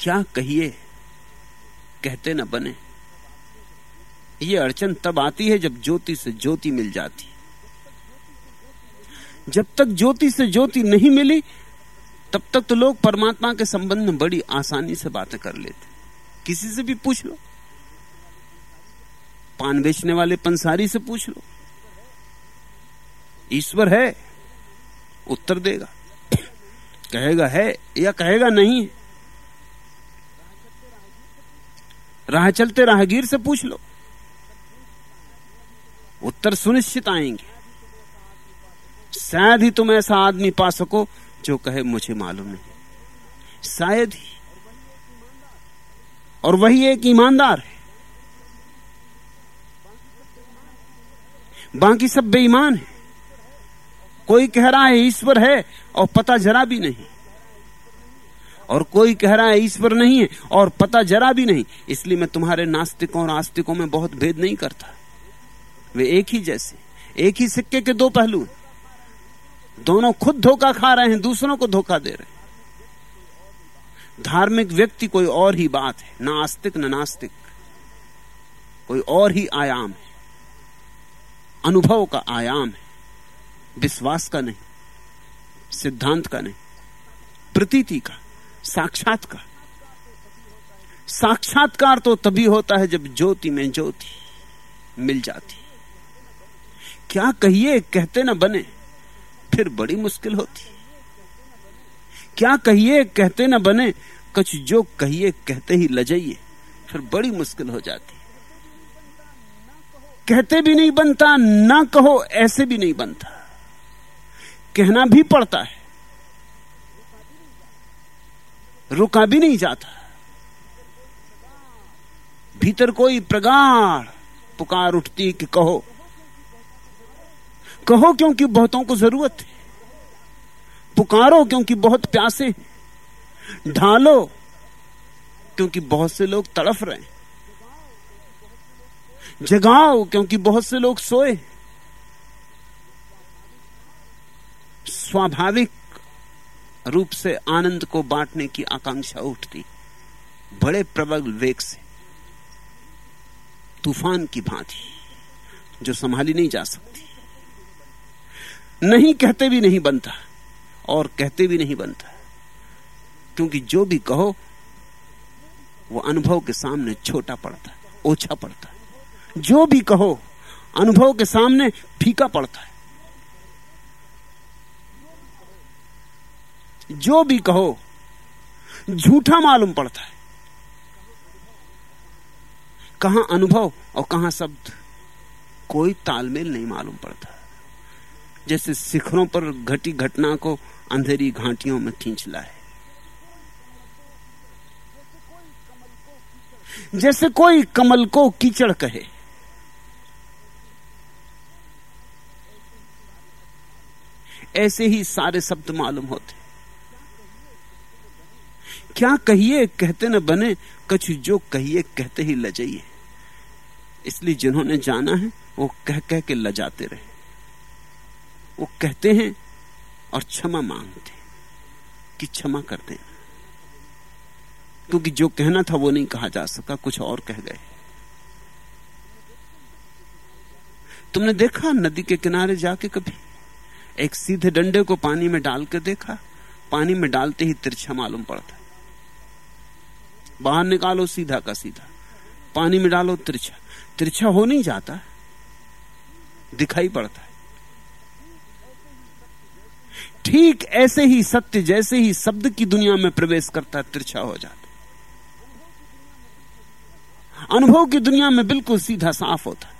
क्या कहिए? कहते न बने। ये अड़चन तब आती है जब ज्योति से ज्योति मिल जाती। जब तक ज्योति से ज्योति नहीं मिली, तब तक तो लोग परमात्मा के संबंध में बड़ी आसानी से बातें कर लेते। किसी से भी पूछ लो। पान बेचने वाले पंसारी से पूछ लो। ईश्वर है, उत्तर देगा। कहेगा है या कहेगा नहीं राह चलते राहगीर से पूछ लो। उत्तर सुनिश्चित आएँगे। शायद ही तुम ऐसा आदमी पा सको जो कहे, मुझे मालूम नहीं। शायद ही। और वही एक ईमानदार है। बाकी सब बेईमान है। कोई कह रहा है, ईश्वर है, और पता जरा भी नहीं। और कोई कह रहा है ईश्वर नहीं है और पता जरा भी नहीं, इसलिए मैं तुम्हारे नास्तिकों और आस्तिकों में बहुत भेद नहीं करता। वे एक ही जैसे, एक ही सिक्के के दो पहलू दोनों खुद धोखा खा रहे हैं, दूसरों को धोखा दे रहे हैं। धार्मिक व्यक्ति कोई और ही बात है, ना आस्तिक, न नास्तिक। कोई और ही आयाम है। अनुभव का आयाम है, विश्वास का नहीं, सिद्धांत का नहीं, प्रतीति का। साक्षात का साक्षात्कार तो तभी होता है जब ज्योति में ज्योति मिल जाती। क्या कहिए, कहते ना बने, फिर बड़ी मुश्किल होती। क्या कहिए, कहते ना बने, कुछ जो कहिए, कहते ही लजाइए, फिर बड़ी मुश्किल हो जाती। कहते भी नहीं बनता, ना कहो, ऐसे भी नहीं बनता। कहना भी पड़ता है। रुका भी नहीं जाता। भीतर कोई प्रगाढ़ पुकार उठती कि कहो कहो क्योंकि बहुतों को ज़रूरत है। पुकारो क्योंकि बहुत प्यासे ढालो क्योंकि बहुत से लोग तड़फ रहे हैं। जगाओ क्योंकि बहुत से लोग सोए स्वाभाविक रूप से आनंद को बांटने की आकांक्षा उठती। बड़े प्रबल वेग से। तूफ़ान की भांति, जो संभाली नहीं जा सकती। नहीं कहते भी नहीं बनता, और कहते भी नहीं बनता। क्योंकि जो भी कहो, वो अनुभव के सामने छोटा पड़ता है ओछा पड़ता। है जो भी कहो, अनुभव के सामने फीका पड़ता। है जो भी कहो, झूठा मालूम पड़ता है। कहाँ अनुभव और कहाँ शब्द, कोई तालमेल नहीं मालूम पड़ता। जैसे शिखरों पर घटी घटना को अंधेरी घाटियों में खींच लाए। जैसे कोई कमल को कीचड़ कहे। ऐसे ही सारे शब्द मालूम होते। क्या कहिए, कहते न बने, कछ जो कहिए, कहते ही लजाइए। इसलिए जिन्होंने जाना है, वो कह कह के लजाते रहे। वो कहते हैं और क्षमा मांगते कि क्षमा कर देना क्योंकि जो कहना था, वो नहीं कहा जा सका, कुछ और कह गए। तुमने देखा नदी के किनारे जाके कभी? एक सीधे डंडे को पानी में डाल के देखा? पानी में डालते ही तिरछा मालूम पड़ता। बाहर निकालो, सीधा का सीधा। पानी में डालो, तिरछा। तिरछा हो नहीं जाता। दिखाई पड़ता है। ठीक ऐसे ही सत्य, जैसे ही शब्द की दुनिया में प्रवेश करता है, तिरछा हो जाता अनुभव की दुनिया में बिल्कुल सीधा, साफ़ होता है।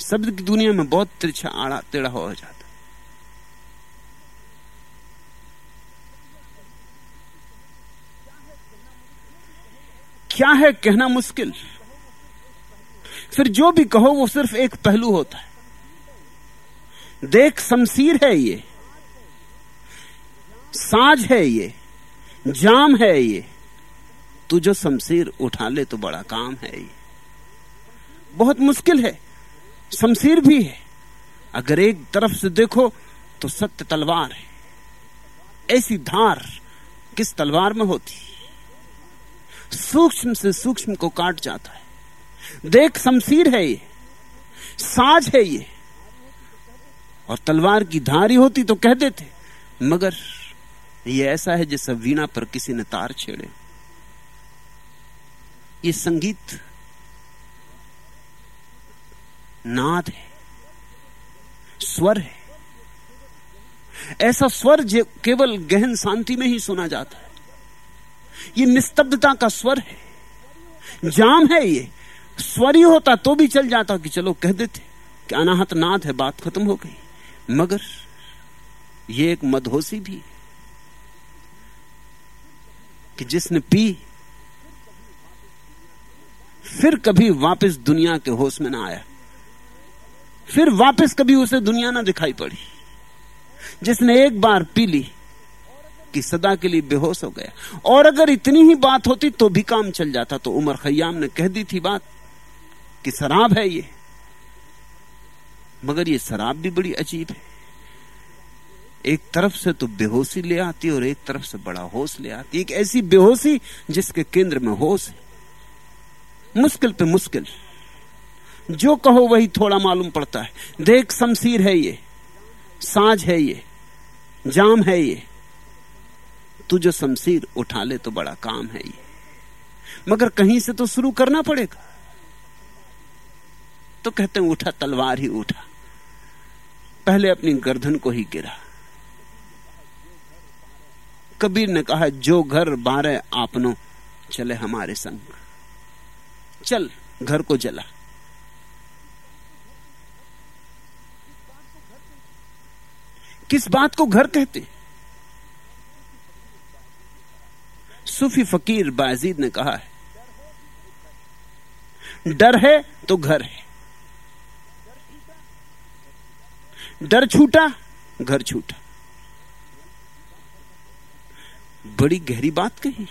शब्द की दुनिया में बहुत तिरछा, आड़ा, टेढ़ा हो जाता क्या है कहना मुश्किल? फिर जो भी कहो, वो सिर्फ़ एक पहलू होता है। देख, शमशीर है ये। साज है ये। जाम है ये। तू जो शमशीर उठा ले तो बड़ा काम है ये। बहुत मुश्किल है। शमशीर भी है। अगर एक तरफ़ से देखो तो सत्य तलवार है। ऐसी धार किस तलवार में होती? सूक्ष्म से सूक्ष्म को काट जाता है। देख, शमशीर है ये। साज है ये। और तलवार की धारी होती तो कह देते, मगर ये ऐसा है जैसा वीणा पर किसी ने तार छेड़े। ये संगीत नाद है, स्वर है। ऐसा स्वर जो केवल गहन शांति में ही सुना जाता है। ये निस्तब्धता का स्वर है। जाम है ये। स्वर ही होता तो भी चल जाता कि चलो कह देते कि अनाहत नाद है, बात खत्म हो गई। मगर ये एक मदहोशी भी कि जिसने पी, फिर कभी वापस दुनिया के होश में ना आया। फिर वापस कभी उसे दुनिया ना दिखाई पड़ी। जिसने एक बार पी ली कि सदा के लिए बेहोश हो गया। और अगर इतनी ही बात होती तो भी काम चल जाता। तो उमर खयाम ने कह दी थी बात कि शराब है ये। मगर ये शराब भी बड़ी अजीब है। एक तरफ़ से तो बेहोशी ले आती और एक तरफ़ से बड़ा होश ले आती। एक ऐसी बेहोशी जिसके केंद्र में होश है। मुश्किल पे मुश्किल। जो कहो वही थोड़ा मालूम पड़ता है। देख शमशीर है ये। साज है ये। जाम है ये। तू जो शमशीर उठा ले तो बड़ा काम है ये। मगर कहीं से तो शुरू करना पड़ेगा। तो कहते हैं, उठा, तलवार ही उठा। पहले अपनी गर्दन को ही गिरा। कबीर ने कहा, जो घर बारे आपनो चले हमारे संग। चल, घर को जला। किस बात को घर कहते सूफी फकीर बाजीद ने कहा है, डर है तो घर है। डर छूटा, घर छूटा। बड़ी गहरी बात कही।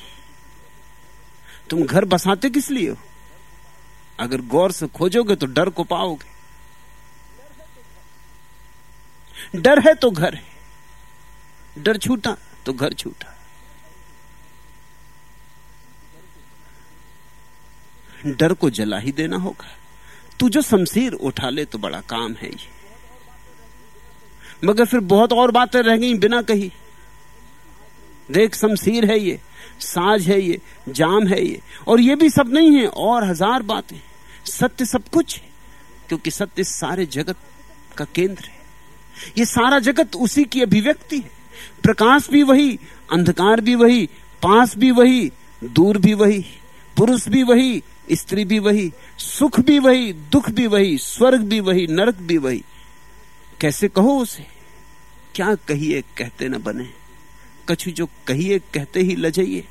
तुम घर बसाते किस लिए हो? अगर गौर से खोजोगे तो डर को पाओगे। डर है तो घर है। डर छूटा तो घर छूटा। डर को जला ही देना होगा। तू जो शमशीर उठा ले तो बड़ा काम है ये। मगर फिर बहुत और बातें रह गई बिना कही। देख, शमशीर है ये साज है ये, जाम है ये, और ये भी सब नहीं है, और हज़ार बातें। सत्य सब कुछ है, क्योंकि सत्य सारे जगत का केंद्र है। ये सारा जगत उसी की अभिव्यक्ति है। प्रकाश भी वही, अंधकार भी वही, पास भी वही, दूर भी वही, पुरुष भी वही स्त्री भी वही, सुख भी वही, दुख भी वही, स्वर्ग भी वही, नरक भी वही। कैसे कहो उसे? क्या कहिए कहते न बने। कछु जो कहिए कहते ही लजाइए।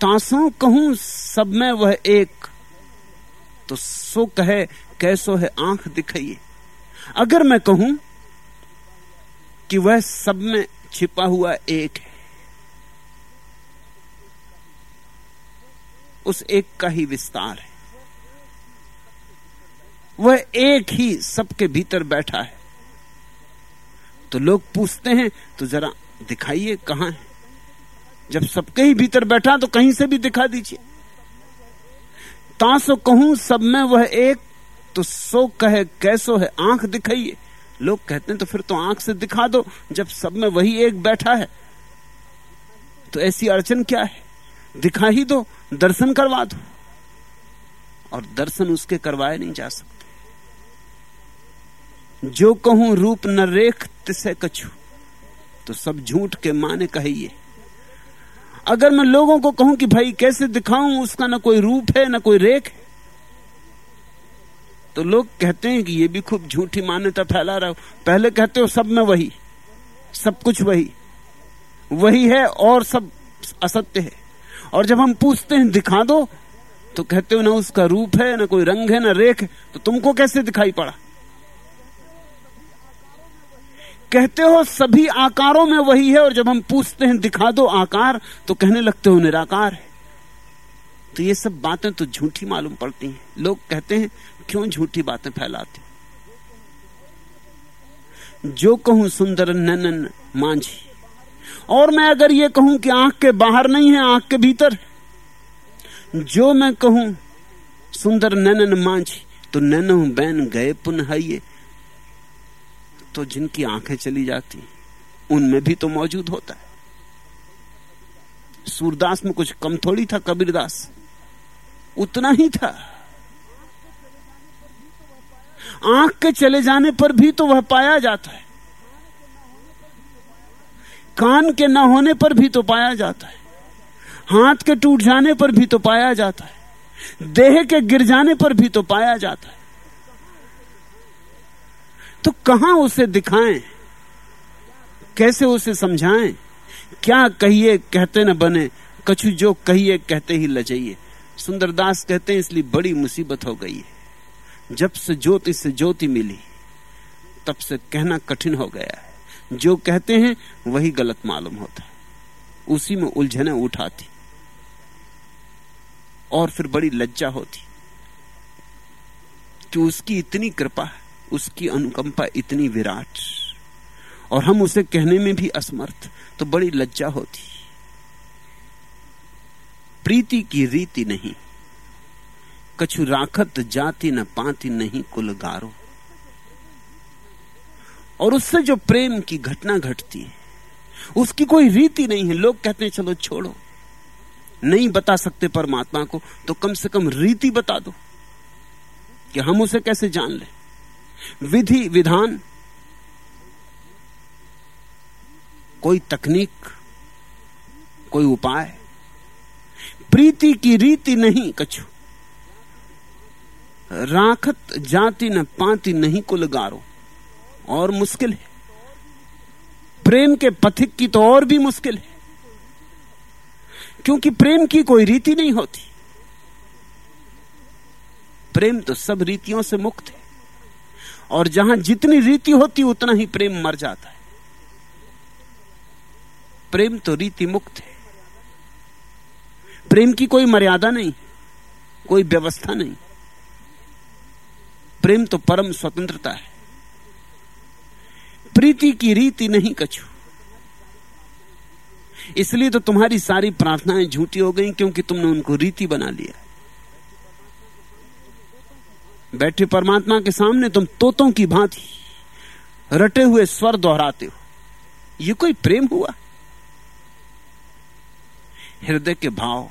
तासों कहूँ, सब में वह एक। तो सो कहे, कैसो है आँख दिखाइए। अगर मैं कहूँ कि वह सब में छिपा हुआ एक है उस एक का ही विस्तार है। वह एक ही सबके भीतर बैठा है। तो लोग पूछते हैं तो जरा दिखाइए कहाँ है? जब सबके ही भीतर बैठा तो कहीं से भी दिखा दीजिए। तासो कहूँ, सब में वह एक तो सो कहे कैसो है, आँख दिखाइए। लोग कहते हैं तो फिर तो आँख से दिखा दो, जब सब में वही एक बैठा है तो ऐसी अड़चन क्या है? दिखा ही दो, दर्शन करवा दो। और दर्शन उसके करवाए नहीं जा सकते। जो कहूँ रूप न रेख तिसे कछु तो सब झूठ के माने कहिए। अगर मैं लोगों को कहूँ कि भाई कैसे दिखाऊँ, उसका ना कोई रूप है, ना कोई रेख है। तो लोग कहते हैं कि ये भी खूब झूठी मान्यता फैला रहा हो। पहले कहते हो, सब में वही, सब कुछ वही। वही है और सब असत्य है। और जब हम पूछते हैं, दिखा दो तो कहते हो ना, उसका रूप है, ना कोई रंग है, ना रेख तो तुमको कैसे दिखाई पड़ा? कहते हो, सभी आकारों में वही है, और जब हम पूछते हैं, दिखा दो आकार तो कहने लगते हो, निराकार है। तो ये सब बातें तो झूठी मालूम पड़ती हैं। लोग कहते हैं, क्यों झूठी बातें फैलाते? जो कहूँ सुंदर ननन मांझी। और मैं अगर ये कहूँ कि आँख के बाहर नहीं है, आँख के भीतर जो मैं कहूँ, सुंदर नैनन मांझी तो नैनो बैन गए पुनः तो जिनकी आँखें चली जाती, उनमें भी तो मौजूद होता है। सूरदास में कुछ कम थोड़ी था, कबीरदास। उतना ही था। आँख के चले जाने पर भी तो वह पाया जाता है। कान के न होने पर भी तो पाया जाता है। हाथ के टूट जाने पर भी तो पाया जाता है। देह के गिर जाने पर भी तो पाया जाता है। तो कहाँ उसे दिखाएँ? कैसे उसे समझाएँ? क्या कहिए कहते न बने? कछु जो कहिए कहते ही लजाइए। सुंदरदास कहते हैं, इसलिए बड़ी मुसीबत हो गई है। जब से ज्योति से ज्योति मिली, तब से कहना कठिन हो गया है। जो कहते हैं, वही गलत मालूम होता है। उसी में उलझने उठाती। और फिर बड़ी लज्जा होती। कि उसकी इतनी कृपा, उसकी अनुकंपा इतनी विराट। और हम उसे कहने में भी असमर्थ तो बड़ी लज्जा होती। प्रीति की रीति नहीं। कछु राखत जाति न पाती नहीं कुल गारो और उससे जो प्रेम की घटना घटती है, उसकी कोई रीति नहीं है। लोग कहते हैं, चलो छोड़ो। नहीं बता सकते परमात्मा को तो कम से कम रीति बता दो कि हम उसे कैसे जान ले। विधि, विधान, कोई तकनीक, कोई उपाय, प्रीति की रीति नहीं कछु। राखत जाति न पाती नहीं गारो। और मुश्किल है। प्रेम के पथिक की तो और भी मुश्किल है। क्योंकि प्रेम की कोई रीति नहीं होती। प्रेम तो सब रीतियों से मुक्त है। और जहाँ जितनी रीति होती, उतना ही प्रेम मर जाता है। प्रेम तो रीति मुक्त है। प्रेम की कोई मर्यादा नहीं, कोई व्यवस्था नहीं। प्रेम तो परम स्वतंत्रता है। प्रीति की रीति नहीं कछु। इसलिए तो तुम्हारी सारी प्रार्थनाएँ झूठी हो गई क्योंकि तुमने उनको रीति बना लिया। बैठे परमात्मा के सामने तुम तोतों की भांति रटे हुए स्वर दोहराते हो। ये कोई प्रेम हुआ? हृदय के भाव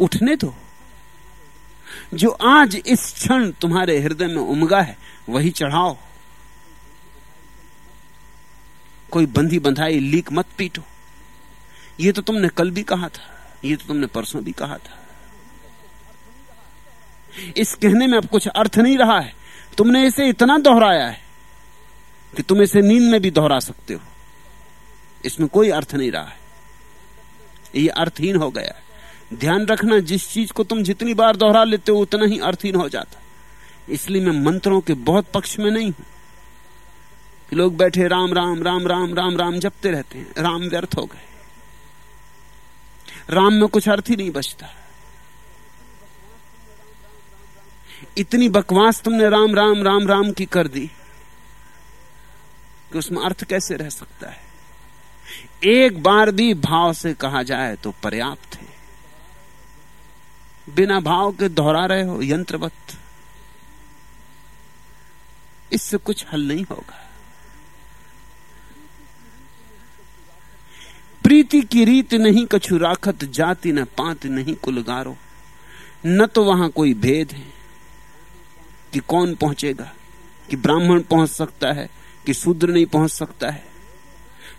उठने दो। जो आज इस क्षण तुम्हारे हृदय में उमगा है, वही चढ़ाओ। कोई बंधी बंधाई, लीक मत पीटो। ये तो तुमने कल भी कहा था, ये तो तुमने परसों भी कहा था। इस कहने में अब कुछ अर्थ नहीं रहा है। तुमने इसे इतना दोहराया है कि तुम इसे नींद में भी दोहरा सकते हो। इसमें कोई अर्थ नहीं रहा है। ये अर्थहीन हो गया है। ध्यान रखना, जिस चीज़ को तुम जितनी बार दोहरा लेते हो, उतना ही अर्थहीन हो जाता। इसलिए मैं मंत्रों के बहुत पक्ष में नहीं हूँ। लोग बैठे राम राम राम राम राम राम जपते रहते हैं। राम व्यर्थ हो गए। राम में कुछ अर्थ ही नहीं बचता। इतनी बकवास तुमने राम राम राम राम की कर दी कि उसमें अर्थ कैसे रह सकता है? एक बार भी भाव से कहा जाए तो पर्याप्त है। बिना भाव के दोहरा रहे हो यंत्रवत। इससे कुछ हल नहीं होगा। प्रीति की रीत नहीं, कछु राखत जाति न पात नहीं कुलगारो। न तो वहाँ कोई भेद है कि कौन पहुंचेगा, कि ब्राह्मण पहुँच सकता है, कि शूद्र नहीं पहुँच सकता है,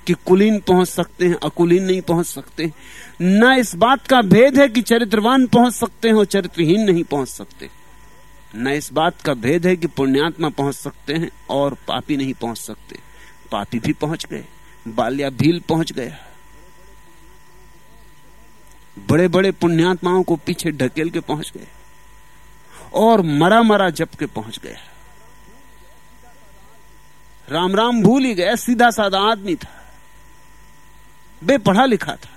कि कुलीन पहुँच सकते हैं, अकुलीन नहीं पहुँच सकते न इस बात का भेद है कि चरित्रवान पहुँच सकते हैं और चरित्रहीन नहीं पहुँच सकते। न इस बात का भेद है कि पुण्यात्मा पहुँच सकते हैं और पापी नहीं पहुँच सकते। पापी भी पहुँच गए, बाल्या भील पहुँच गया। बड़े बड़े पुण्यात्माओं को पीछे ढकेल के पहुँच गए और मरा मरा जप के पहुँच गया राम राम भूल ही गया सीधा साधा आदमी था, बेपढ़ा लिखा था।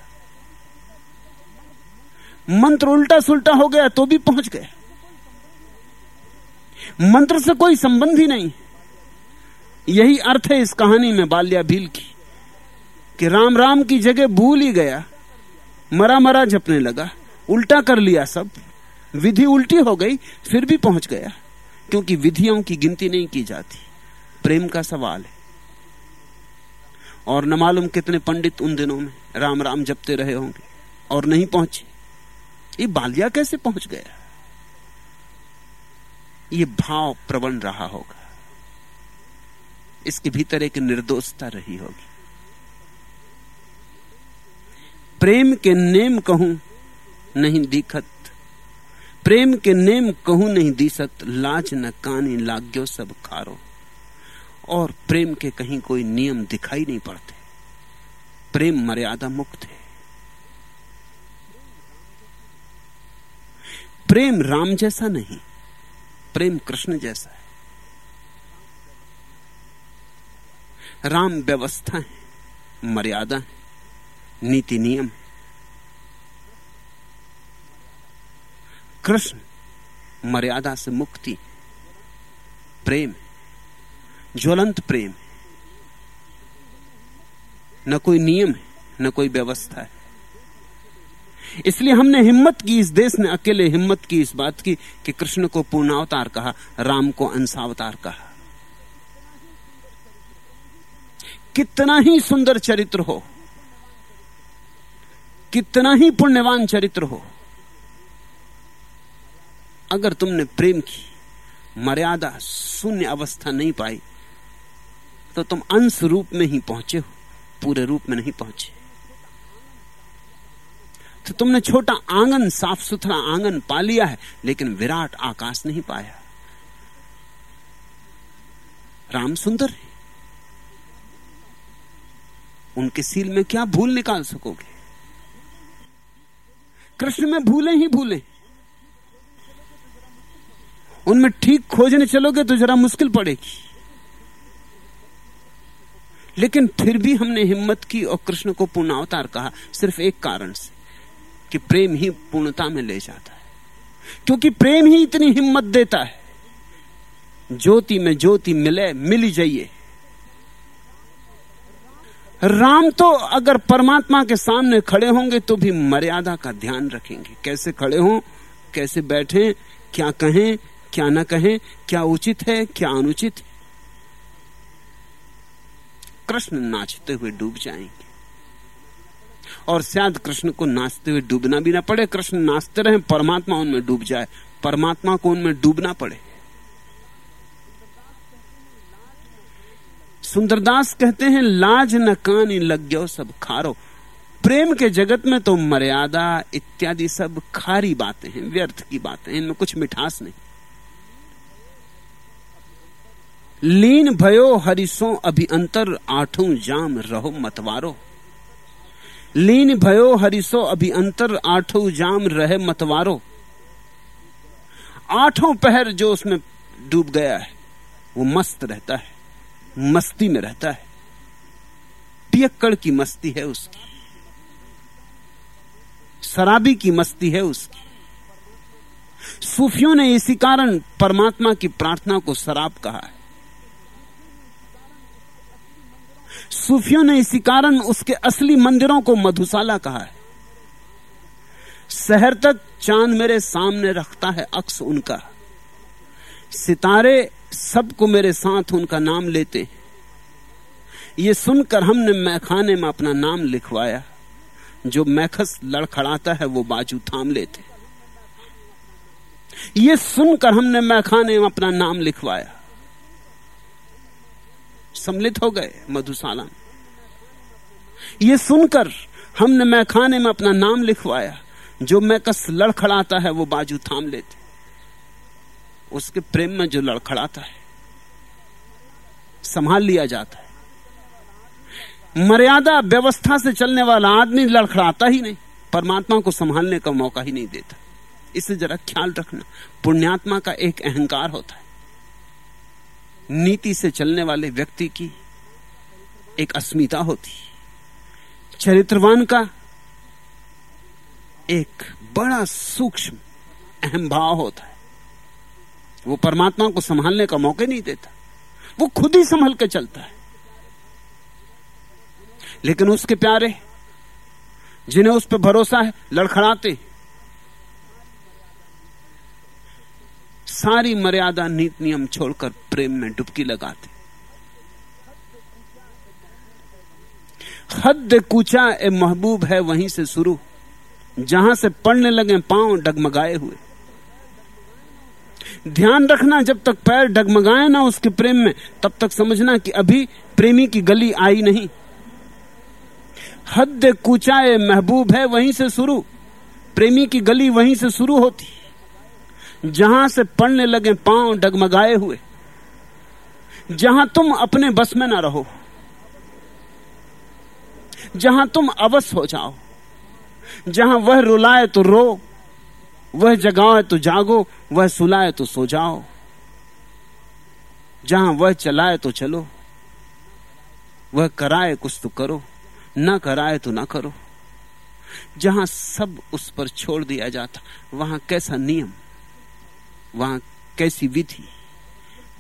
मंत्र उल्टा सुलटा हो गया तो भी पहुँच गया मंत्र से कोई संबंध ही नहीं। यही अर्थ है इस कहानी में बाल्या भील की, कि राम राम की जगह भूल ही गया। मरा मरा जपने लगा। उल्टा कर लिया सब। विधि उल्टी हो गई, फिर भी पहुँच गया। क्योंकि विधियों की गिनती नहीं की जाती। प्रेम का सवाल है। और न मालूम कितने पंडित उन दिनों में राम राम जपते रहे होंगे और नहीं पहुँचे। ये बालिया कैसे पहुँच गया? ये भाव प्रबल रहा होगा। इसके भीतर एक निर्दोषता रही होगी। प्रेम के नेम कहूँ नहीं दिखत। प्रेम के नेम कहूँ नहीं दिसत। लाज न कानी लाग्यो सब खारो। और प्रेम के कहीं कोई नियम दिखाई नहीं पड़ते। प्रेम मर्यादा मुक्त है। प्रेम राम जैसा नहीं, प्रेम कृष्ण जैसा है। राम व्यवस्था है, मर्यादा है। नीति नियम। कृष्ण मर्यादा से मुक्ति, प्रेम, ज्वलंत प्रेम। न कोई नियम है, न कोई व्यवस्था है। इसलिए हमने हिम्मत की, इस देश ने अकेले हिम्मत की, इस बात की कि कृष्ण को पूर्णावतार कहा, राम को अंशावतार कहा। कितना ही सुंदर चरित्र हो कितना ही पुण्यवान चरित्र हो, अगर तुमने प्रेम की, मर्यादा शून्य अवस्था नहीं पाई तो तुम अंश रूप में ही पहुँचे हो, पूरे रूप में नहीं पहुँचे। तो तुमने छोटा आँगन साफ़ सुथरा आँगन पा लिया है, लेकिन विराट आकाश नहीं पाया। राम सुंदर है। उनके सील में क्या भूल निकाल सकोगे? कृष्ण में भूले ही भूले। उनमें ठीक खोजने चलोगे तो जरा मुश्किल पड़ेगी। लेकिन फिर भी हमने हिम्मत की और कृष्ण को पूर्णावतार कहा, सिर्फ़ एक कारण से, कि प्रेम ही पूर्णता में ले जाता है। क्योंकि प्रेम ही इतनी हिम्मत देता है, ज्योति में ज्योति मिले, मिली जाइए। राम तो अगर परमात्मा के सामने खड़े होंगे तो भी मर्यादा का ध्यान रखेंगे। कैसे खड़े हों, कैसे बैठे, क्या कहें, क्या न कहें, क्या उचित है, क्या अनुचित? है कृष्ण नाचते हुए डूब जाएँगे। और शायद कृष्ण को नाचते हुए डूबना भी ना पड़े। कृष्ण नाचते रहे, परमात्मा उनमें डूब जाए। परमात्मा को उनमें डूबना पड़े। सुंदरदास कहते हैं, लाज न कानी लग गयो सब खारो। प्रेम के जगत में तो मर्यादा इत्यादि सब खारी बातें हैं, व्यर्थ की बातें हैं, इनमें कुछ मिठास नहीं। लीन भयो हरिसो, अभी अंतर आठों जाम रहो मतवारो। लीन भयो हरिसो, अभी अंतर आठों जाम रहे मतवारो। आठों पहर जो उसमें डूब गया है, वो मस्त रहता है। मस्ती में रहता है। पियक्कड़ की मस्ती है उसकी। शराबी की मस्ती है उसकी। सूफियों ने इसी कारण परमात्मा की प्रार्थना को शराब कहा है। सूफियों ने इसी कारण उसके असली मंदिरों को मधुशाला कहा है। शहर तक चाँद मेरे सामने रखता है अक्स उनका। सितारे सबको मेरे साथ उनका नाम लेते। ये सुनकर हमने मैखाने में अपना नाम लिखवाया। जो मैखस लड़खड़ाता है, वो बाजू थाम लेते। ये सुनकर हमने मैखाने में अपना नाम लिखवाया। सम्मिलित हो गए मधुशाला। में ये सुनकर हमने मैखाने में अपना नाम लिखवाया। जो मैकस लड़खड़ाता है, वो बाजू थाम लेते। उसके प्रेम में जो लड़खड़ाता है, संभाल लिया जाता है। मर्यादा व्यवस्था से चलने वाला आदमी लड़खड़ाता ही नहीं, परमात्मा को संभालने का मौका ही नहीं देता। इसे जरा ख्याल रखना, पुण्यात्मा का एक अहंकार होता है। नीति से चलने वाले व्यक्ति की एक अस्मिता होती चरित्रवान का एक बड़ा सूक्ष्म अहम भाव होता है। वो परमात्मा को संभालने का मौके नहीं देता। वो खुद ही संभल के चलता है। लेकिन उसके प्यारे, जिन्हें उस पर भरोसा है, लड़खड़ाते सारी मर्यादा नीति नियम छोड़कर प्रेम में डुबकी लगाते हद कूचा ए महबूब है वहीं से शुरू। जहाँ से पड़ने लगे, पाँव डगमगाए हुए। ध्यान रखना, जब तक पैर डगमगाए ना उसके प्रेम में, तब तक समझना कि अभी प्रेमी की गली आई नहीं। हद कूचाए महबूब है वहीं से शुरू, प्रेमी की गली वहीं से शुरू होती। जहाँ से पड़ने लगे, पाँव डगमगाए हुए। जहाँ तुम अपने बस में ना रहो। जहाँ तुम अवस हो जाओ। जहाँ वह रुलाए तो रो। वह जगाए तो जागो, वह सुलाए तो सो जाओ। जहाँ वह चलाए तो चलो, वह कराए कुछ तो करो, ना कराए तो ना करो। जहाँ सब उस पर छोड़ दिया जाता, वहाँ कैसा नियम, वहाँ कैसी विधि,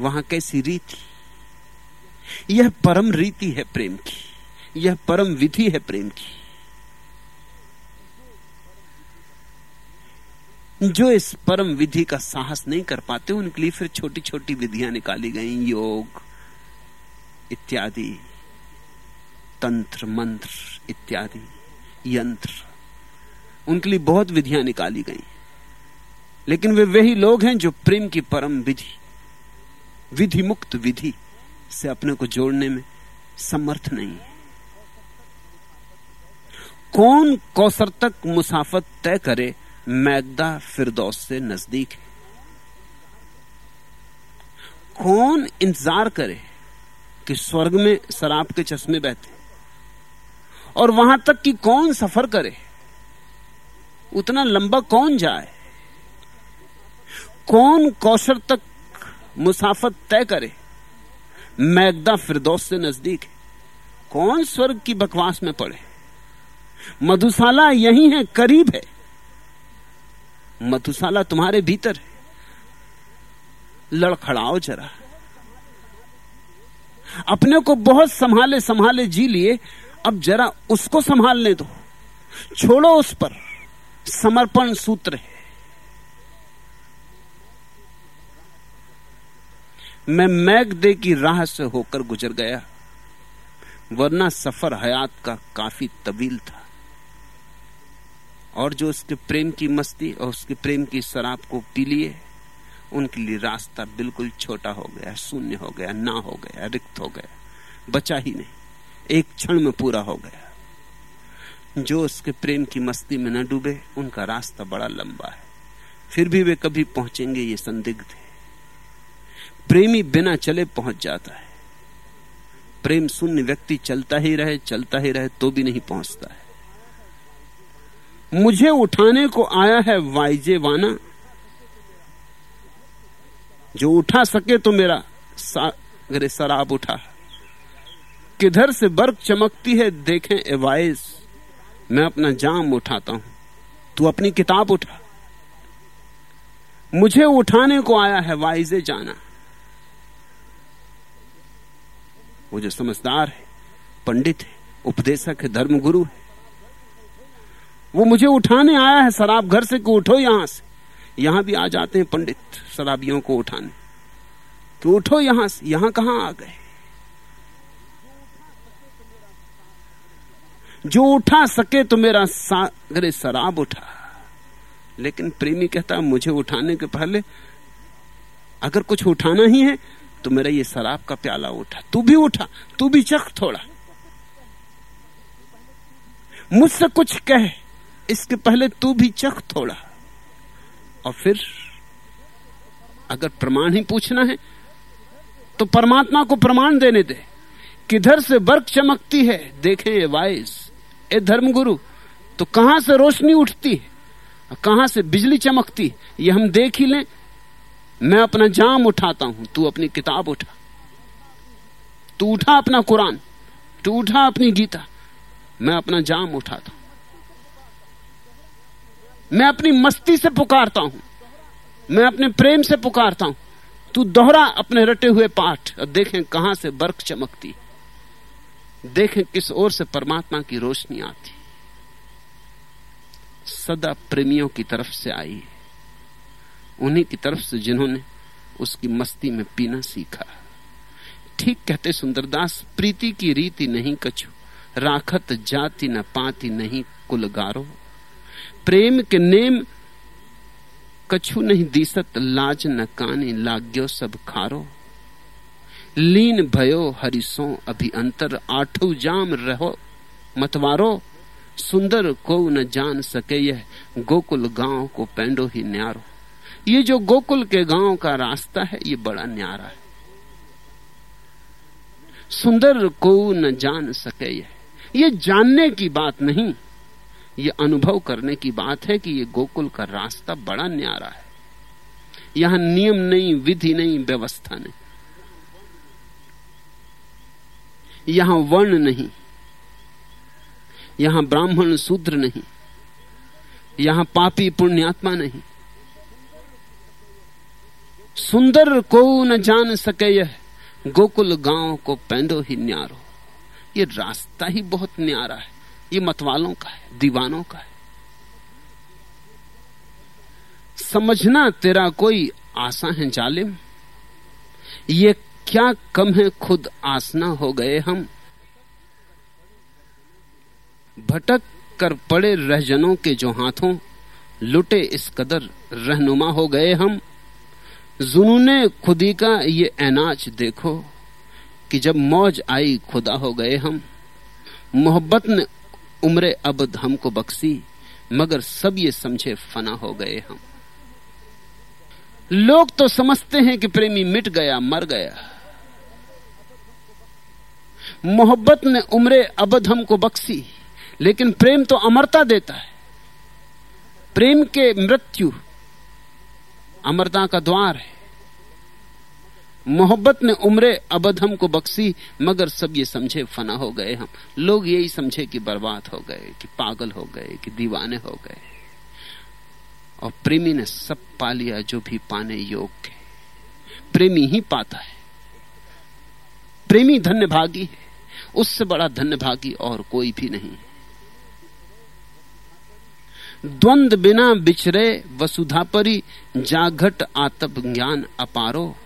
वहाँ कैसी रीति। यह परम रीति है प्रेम की, यह परम विधि है प्रेम की। जो इस परम विधि का साहस नहीं कर पाते, उनके लिए फिर छोटी छोटी विधियाँ निकाली गई, योग इत्यादि, तंत्र, मंत्र इत्यादि, यंत्र। उनके लिए बहुत विधियाँ निकाली गई। लेकिन वे वही लोग हैं जो प्रेम की परम विधि विधि मुक्त विधि से अपने को जोड़ने में समर्थ नहीं कौन कौसर तक मुसाफत तय करे मैदा फिरदौस से नज़दीक है। कौन इंतज़ार करे कि स्वर्ग में शराब के चश्मे बहते और वहाँ तक कि कौन सफ़र करे? उतना लंबा कौन जाए? कौन कौशल तक मुसाफत तय करे? मैगदा फिरदौस से नज़दीक है। कौन स्वर्ग की बकवास में पड़े? मधुशाला यही है, करीब है। मधुशाला तुम्हारे भीतर है। लड़खड़ाओ जरा। अपने को बहुत संभाले संभाले जी लिए, अब जरा उसको संभालने दो। छोड़ो उस पर। समर्पण सूत्र है। मैं मैग दे की राह से होकर गुजर गया, वरना सफ़र हयात का काफ़ी तवील था। और जो उसके प्रेम की मस्ती और उसके प्रेम की शराब को पी लिए, उनके लिए रास्ता बिल्कुल छोटा हो गया, शून्य हो गया, ना हो गया, रिक्त हो गया, बचा ही नहीं। एक क्षण में पूरा हो गया। जो उसके प्रेम की मस्ती में न डूबे, उनका रास्ता बड़ा लंबा है। फिर भी वे कभी पहुँचेंगे, ये संदिग्ध है। प्रेमी बिना चले पहुँच जाता है। प्रेम शून्य व्यक्ति चलता ही रहे, चलता ही रहे तो भी नहीं पहुँचता है। मुझे उठाने को आया है वाइजे वाना। जो उठा सके तो मेरा सागरे शराब उठा। किधर से बर्फ़ चमकती है देखें एवाइस मैं अपना जाम उठाता हूँ। तू अपनी किताब उठा। मुझे उठाने को आया है वाइजे जाना। वो जो समझदार है, पंडित है, उपदेशक है, धर्मगुरु है वो मुझे उठाने आया है, शराब घर से को उठो यहाँ से। यहाँ भी आ जाते हैं पंडित शराबियों को उठाने। कि उठो यहाँ से, यहाँ कहाँ आ गए? जो उठा सके तो मेरा सागरे शराब उठा। लेकिन प्रेमी कहता, मुझे उठाने के पहले अगर कुछ उठाना ही है तो मेरा ये शराब का प्याला उठा। तू भी उठा, तू भी चख थोड़ा। मुझसे कुछ कह इसके पहले तू भी चख थोड़ा। और फिर अगर प्रमाण ही पूछना है तो परमात्मा को प्रमाण देने दे। किधर से बर्क चमकती है, देखें ये वाइस ए धर्मगुरु तो कहाँ से रोशनी उठती है? कहाँ से बिजली चमकती ये हम देख ही लें। मैं अपना जाम उठाता हूँ, तू अपनी किताब उठा। तू उठा अपना कुरान, तू उठा अपनी गीता। मैं अपना जाम उठाता हूँ। मैं अपनी मस्ती से पुकारता हूँ। मैं अपने प्रेम से पुकारता हूँ। तू दोहरा अपने रटे हुए पाठ और देखें कहाँ से बर्फ़ चमकती। देखें किस ओर से परमात्मा की रोशनी आती। सदा प्रेमियों की तरफ़ से आई। उन्हीं की तरफ़ से जिन्होंने उसकी मस्ती में पीना सीखा। ठीक कहते सुंदरदास, प्रीति की रीति नहीं कछु। राखत जाति न पाती नहीं कुलगारो। प्रेम के नेम कछु नहीं दिसत, लाज न कानी, लाग्यो सब खारो। लीन भयो हरिसो अभी अंतर आठो जाम रहो मतवारो। सुंदर को न जान सके यह, गोकुल गाँव को पेंडो ही न्यारो। ये जो गोकुल के गाँव का रास्ता है, ये बड़ा न्यारा है। सुंदर को न जान सके यह, ये जानने की बात नहीं। ये अनुभव करने की बात है कि ये गोकुल का रास्ता बड़ा न्यारा है। यहाँ नियम नहीं, विधि नहीं, व्यवस्था नहीं। यहाँ वर्ण नहीं। यहाँ ब्राह्मण शूद्र नहीं। यहाँ पापी पुण्यात्मा नहीं। सुंदर को न जान सके यह, गोकुल गाँव को पैदो ही न्यारो। ये रास्ता ही बहुत न्यारा है। ये मतवालों का है, दीवानों का है। समझना तेरा कोई आशा है जालिम। ये क्या कम है खुद आसना हो गए हम। भटक कर पड़े रहजनों के जो हाथों, लुटे इस कदर रहनुमा हो गए हम। जुनूने खुदी का ये एनाच देखो कि जब मौज आई खुदा हो गए हम। मोहब्बत ने उम्र अबद हमको बख्शी, मगर सब ये समझे फना हो गए हम। लोग तो समझते हैं कि प्रेमी मिट गया, मर गया। मोहब्बत ने उम्र अबद हमको बख्शी, लेकिन प्रेम तो अमरता देता है। प्रेम के मृत्यु अमरता का द्वार है। मोहब्बत ने उम्र अबद हमको बख्शी, मगर सब ये समझे फना हो गए हम। लोग यही समझे कि बर्बाद हो गए, कि पागल हो गए, कि दीवाने हो गए। और प्रेमी ने सब पा लिया जो भी पाने योग योग्य प्रेमी ही पाता है। प्रेमी धन्य भागी है। उससे बड़ा धन्य भागी और कोई भी नहीं। द्वंद बिना बिछरे वसुधापरी जाघट आतप ज्ञान अपारो।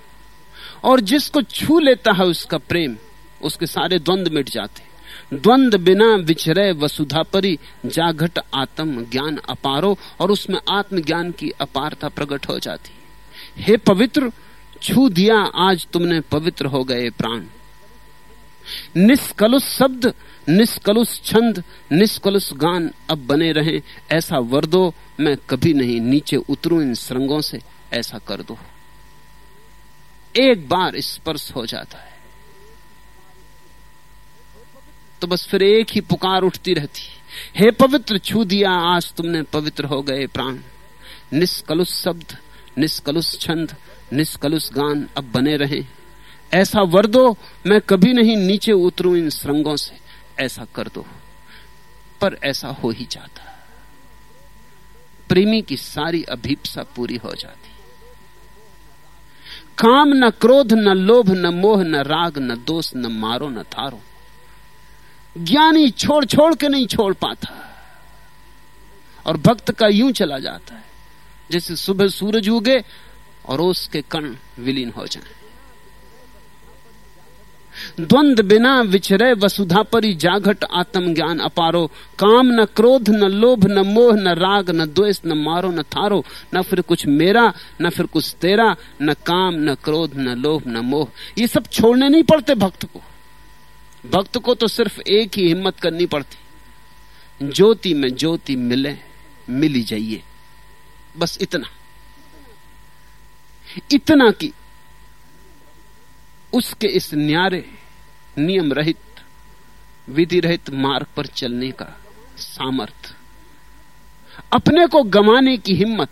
और जिसको छू लेता है उसका प्रेम, उसके सारे द्वंद मिट जाते द्वंद बिना विचरय वसुधा परी जाघट आत्म ज्ञान अपारो, और उसमें आत्मज्ञान की अपारता प्रकट हो जाती हे। पवित्र, छू दिया आज तुमने पवित्र हो गए प्राण। निष्कलुष शब्द, निष्कलुष छंद, निष्कलुष गान अब बने रहे। ऐसा वर्दो मैं कभी नहीं नीचे उतरू इन श्रृंगों से, ऐसा कर दो। एक बार स्पर्श हो जाता है। तो बस फिर एक ही पुकार उठती रहती हे। पवित्र, छू दिया आज तुमने पवित्र हो गए प्राण। निष्कलुष शब्द, निष्कलुष छंद, निष्कलुष गान अब बने रहे। ऐसा वर दो, मैं कभी नहीं नीचे उतरू इन श्रृंगों से। ऐसा कर दो, पर ऐसा हो ही जाता। प्रेमी की सारी अभीपसा पूरी हो जाती। काम न क्रोध, न लोभ, न मोह, न राग, न दोष, न मारो, न थारो। ज्ञानी छोड़ छोड़ के नहीं छोड़ पाता। और भक्त का यूँ चला जाता है, जैसे सुबह सूरज उगे और उसके कण विलीन हो जाए। द्वंद बिना विचरे वसुधा परी जाघट आत्म ज्ञान अपारो। काम न क्रोध, न लोभ, न मोह, न राग, न द्वेष, न मारो, न थारो। न फिर कुछ मेरा, न फिर कुछ तेरा, न काम, न क्रोध, न लोभ, न मोह। ये सब छोड़ने नहीं पड़ते भक्त को। भक्त को तो सिर्फ़ एक ही हिम्मत करनी पड़ती। ज्योति में ज्योति मिले, मिली जाइए। बस इतना। इतना की उसके इस न्यारे नियम रहित विधि रहित मार्ग पर चलने का सामर्थ। अपने को गमाने की हिम्मत।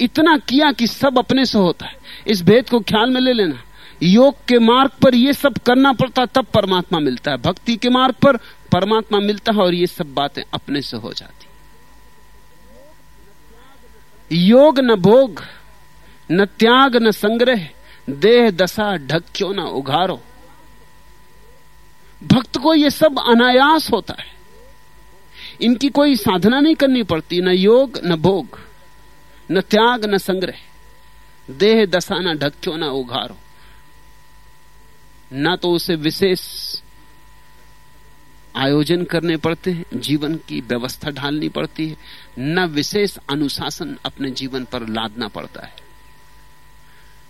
इतना किया कि सब अपने से होता है। इस भेद को ख्याल में ले लेना। योग के मार्ग पर यह सब करना पड़ता, तब परमात्मा मिलता है। भक्ति के मार्ग पर परमात्मा मिलता है और ये सब बातें अपने से हो जाती। योग न भोग, न त्याग, न संग्रह देह दशा ढक क्यों ना उघारो? भक्त को यह सब अनायास होता है। इनकी कोई साधना नहीं करनी पड़ती, न योग, न भोग, न त्याग, न संग्रह। देह दशा न क्यों न उघारो? न तो उसे विशेष आयोजन करने पड़ते हैं, जीवन की व्यवस्था ढालनी पड़ती है, न विशेष अनुशासन अपने जीवन पर लादना पड़ता है।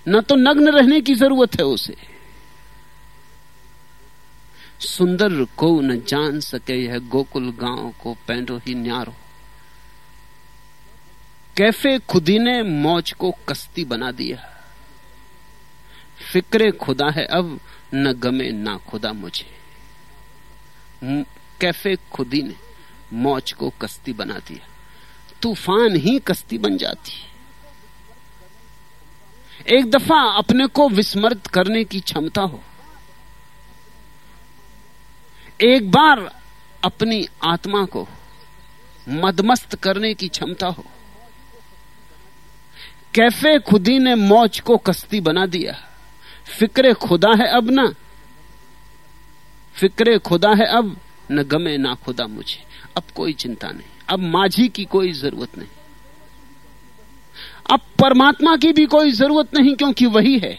न तो नग्न रहने की ज़रूरत है उसे। सुंदर को न जान सके यह गोकुल गाँव को पैंडो ही न्यारो। कैफ़े खुदी ने मौज को कश्ती बना दिया। फिक्रे खुदा है अब, न गमे ना खुदा मुझे। कैफ़े खुदी ने मौज को कश्ती बना दिया। तूफ़ान ही कस्ती बन जाती। एक दफ़ा अपने को विस्मृत करने की क्षमता हो। एक बार अपनी आत्मा को मदमस्त करने की क्षमता हो। कैफ़े खुदी ने मौज को कश्ती बना दिया। फिक्रे खुदा है अब ना। फिक्रे खुदा है अब, न गमे ना खुदा मुझे। अब कोई चिंता नहीं। अब माझी की कोई ज़रूरत नहीं। अब परमात्मा की भी कोई ज़रूरत नहीं क्योंकि वही है।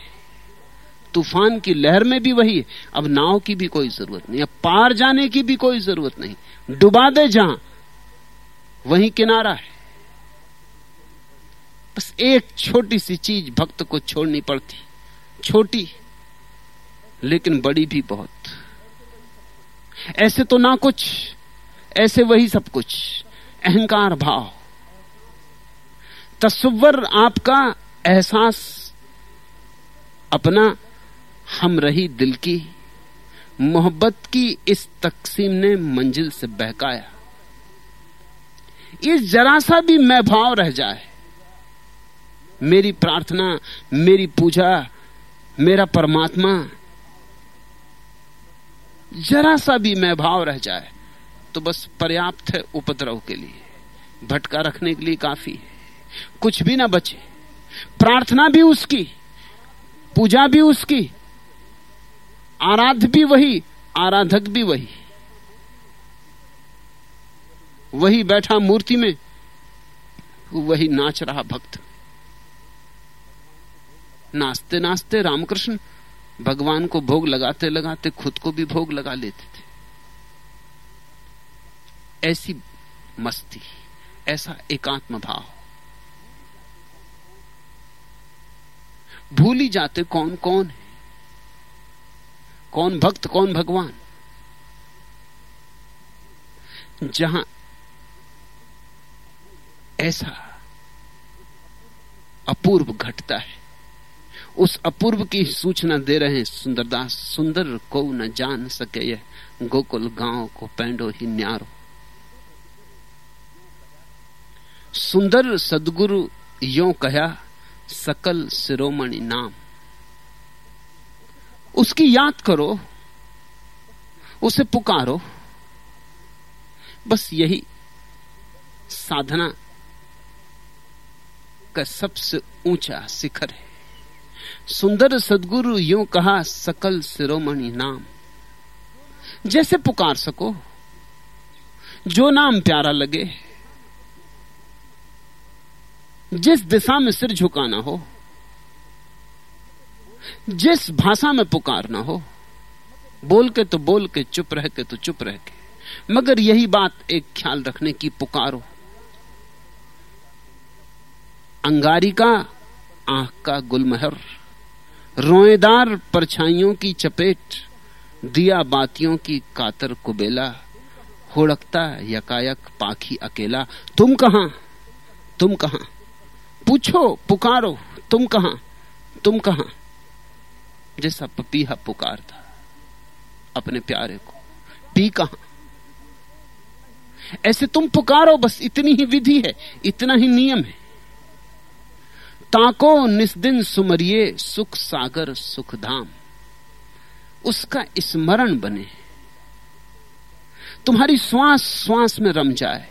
तूफ़ान की लहर में भी वही है। अब नाव की भी कोई ज़रूरत नहीं। अब पार जाने की भी कोई ज़रूरत नहीं। डुबा दे जहाँ, वही किनारा है। बस एक छोटी सी चीज़ भक्त को छोड़नी पड़ती। छोटी, लेकिन बड़ी भी बहुत। ऐसे तो ना कुछ, ऐसे वही सब कुछ। अहंकार भाव। तस्वर आपका एहसास अपना हम रही दिल की। मोहब्बत की इस तकसीम ने मंजिल से बहकाया। इस जरा सा भी मैं भाव रह जाए। मेरी प्रार्थना, मेरी पूजा, मेरा परमात्मा जरा सा भी मैं भाव रह जाए तो बस पर्याप्त है उपद्रव के लिए। भटका रखने के लिए काफ़ी है। कुछ भी ना बचे। प्रार्थना भी उसकी, पूजा भी उसकी आराध भी वही, आराधक भी वही। वही बैठा मूर्ति में, वही नाच रहा भक्त। नाचते नाचते रामकृष्ण भगवान को भोग लगाते लगाते खुद को भी भोग लगा लेते थे। ऐसी मस्ती, ऐसा एकात्म भाव। भूल ही जाते कौन कौन है? कौन भक्त, कौन भगवान? जहाँ ऐसा अपूर्व घटता है, उस अपूर्व की सूचना दे रहे हैं सुंदरदास, सुंदर को न जान सके यह गोकुल गाँव को पैंडो ही न्यारो। सुंदर सदगुरु यो कहा सकल शिरोमणि नाम। उसकी याद करो, उसे पुकारो। बस यही साधना का सबसे ऊँचा शिखर है। सुंदर सदगुरु यूँ कहा, सकल शिरोमणि नाम। जैसे पुकार सको, जो नाम प्यारा लगे जिस दिशा में सिर झुकाना हो, जिस भाषा में पुकारना हो, बोल के तो बोल के, चुप रह के तो चुप रह के। मगर यही बात एक ख्याल रखने की पुकारो। अंगारी का, आँख का गुलमहर, रोएदार परछाइयों की चपेट, दिया बातियों की कातर कुबेला, होड़कता यकायक पाखी अकेला। तुम कहाँ? तुम कहाँ? पूछो, पुकारो, तुम कहाँ? तुम कहाँ? जैसा पपीहा पुकार था अपने प्यारे को, पी कहाँ? ऐसे तुम पुकारो, बस इतनी ही विधि है, इतना ही नियम है। ताको निस्दिन सुमरिए सुख सागर सुख धाम उसका स्मरण बने। तुम्हारी श्वास श्वास में रम जाए,